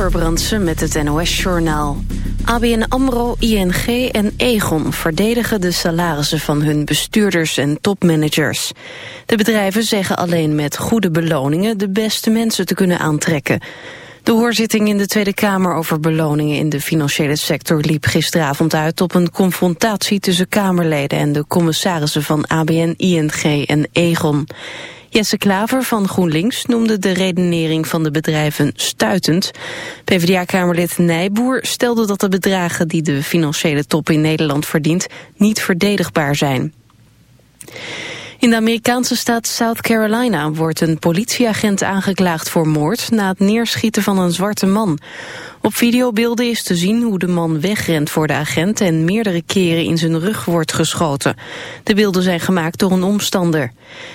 Amber met het NOS-journaal. ABN AMRO, ING en Egon verdedigen de salarissen van hun bestuurders en topmanagers. De bedrijven zeggen alleen met goede beloningen de beste mensen te kunnen aantrekken. De hoorzitting in de Tweede Kamer over beloningen in de financiële sector liep gisteravond uit op een confrontatie tussen Kamerleden en de commissarissen van ABN, ING en Egon. Jesse Klaver van GroenLinks noemde de redenering van de bedrijven stuitend. PvdA-kamerlid Nijboer stelde dat de bedragen die de financiële top in Nederland verdient niet verdedigbaar zijn. In de Amerikaanse staat South Carolina wordt een politieagent aangeklaagd voor moord na het neerschieten van een zwarte man. Op videobeelden is te zien hoe de man wegrent voor de agent en meerdere keren in zijn rug wordt geschoten. De beelden zijn gemaakt door een omstander.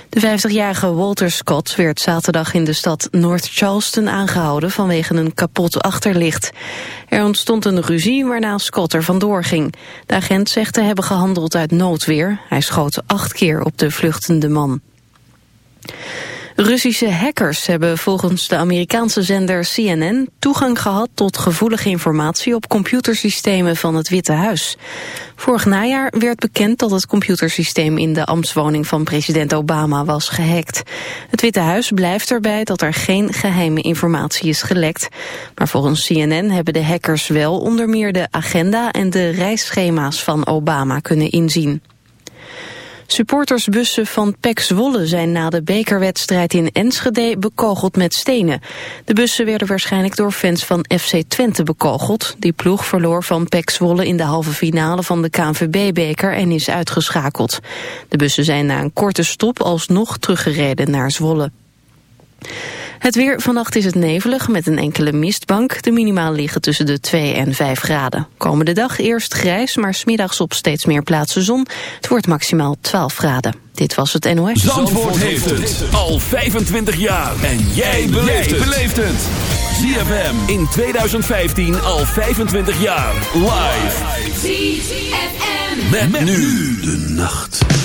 De 50-jarige Walter Scott werd zaterdag in de stad North Charleston aangehouden vanwege een kapot achterlicht. Er ontstond een ruzie waarna Scott er vandoor ging. De agent zegt te hebben gehandeld uit noodweer. Hij schoot acht keer op de vluchtende man. Russische hackers hebben volgens de Amerikaanse zender CNN toegang gehad tot gevoelige informatie op computersystemen van het Witte Huis. Vorig najaar werd bekend dat het computersysteem in de ambtswoning van president Obama was gehackt. Het Witte Huis blijft erbij dat er geen geheime informatie is gelekt. Maar volgens CNN hebben de hackers wel onder meer de agenda en de reisschema's van Obama kunnen inzien. Supportersbussen van PEC Zwolle zijn na de bekerwedstrijd in Enschede bekogeld met stenen. De bussen werden waarschijnlijk door fans van FC Twente bekogeld. Die ploeg verloor van PEC Zwolle in de halve finale van de KNVB-beker en is uitgeschakeld. De bussen zijn na een korte stop alsnog teruggereden naar Zwolle. Het weer vannacht is het nevelig met een enkele mistbank. De minimaal liggen tussen de 2 en 5 graden. Komende dag eerst grijs, maar smiddags op steeds meer plaatsen zon. Het wordt maximaal 12 graden. Dit was het NOS. Zandvoort, Zandvoort heeft het al 25 jaar. En jij beleeft het. ZFM in 2015 al 25 jaar. Live. ZFM. Met, met nu de nacht.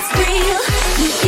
Oh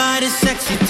body's sexy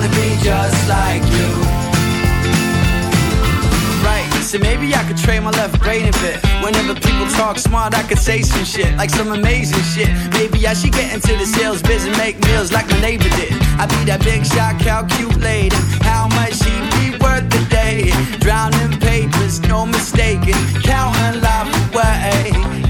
wanna be just like you. Right, so maybe I could trade my left brain a bit. Whenever people talk smart, I could say some shit, like some amazing shit. Maybe I should get into the sales biz and make meals like my neighbor did. I'd be that big shot, calculating how much he be worth a day. Drowning papers, no mistaking, counting life away.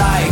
just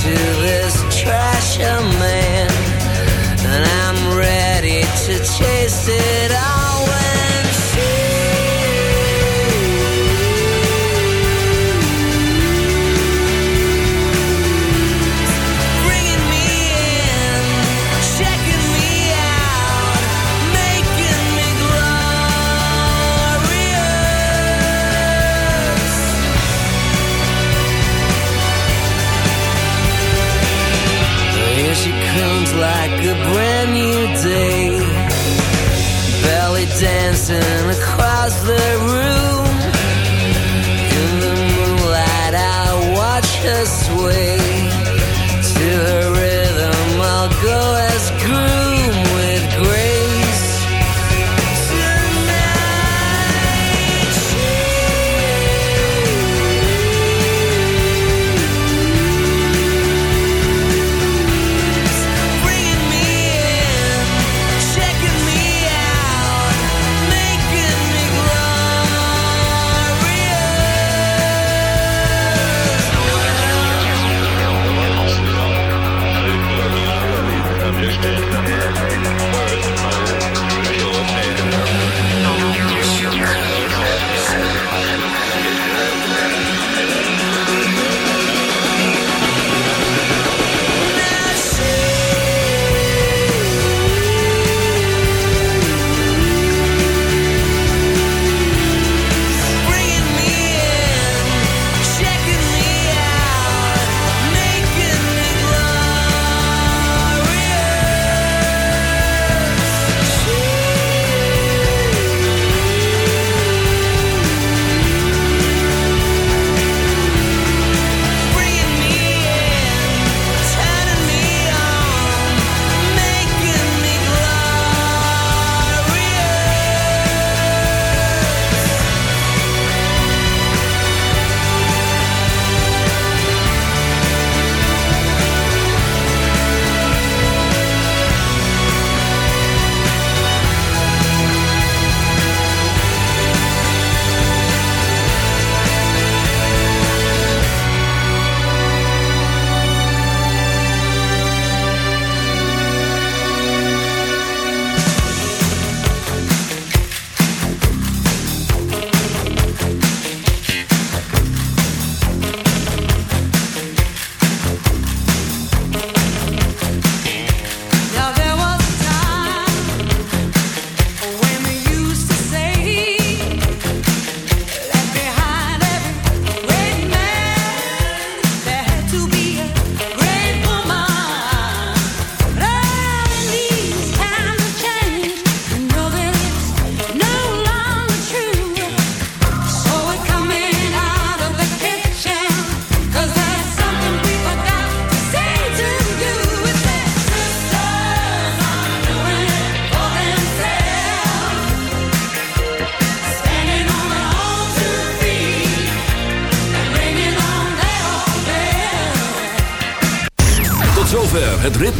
to this trasher across the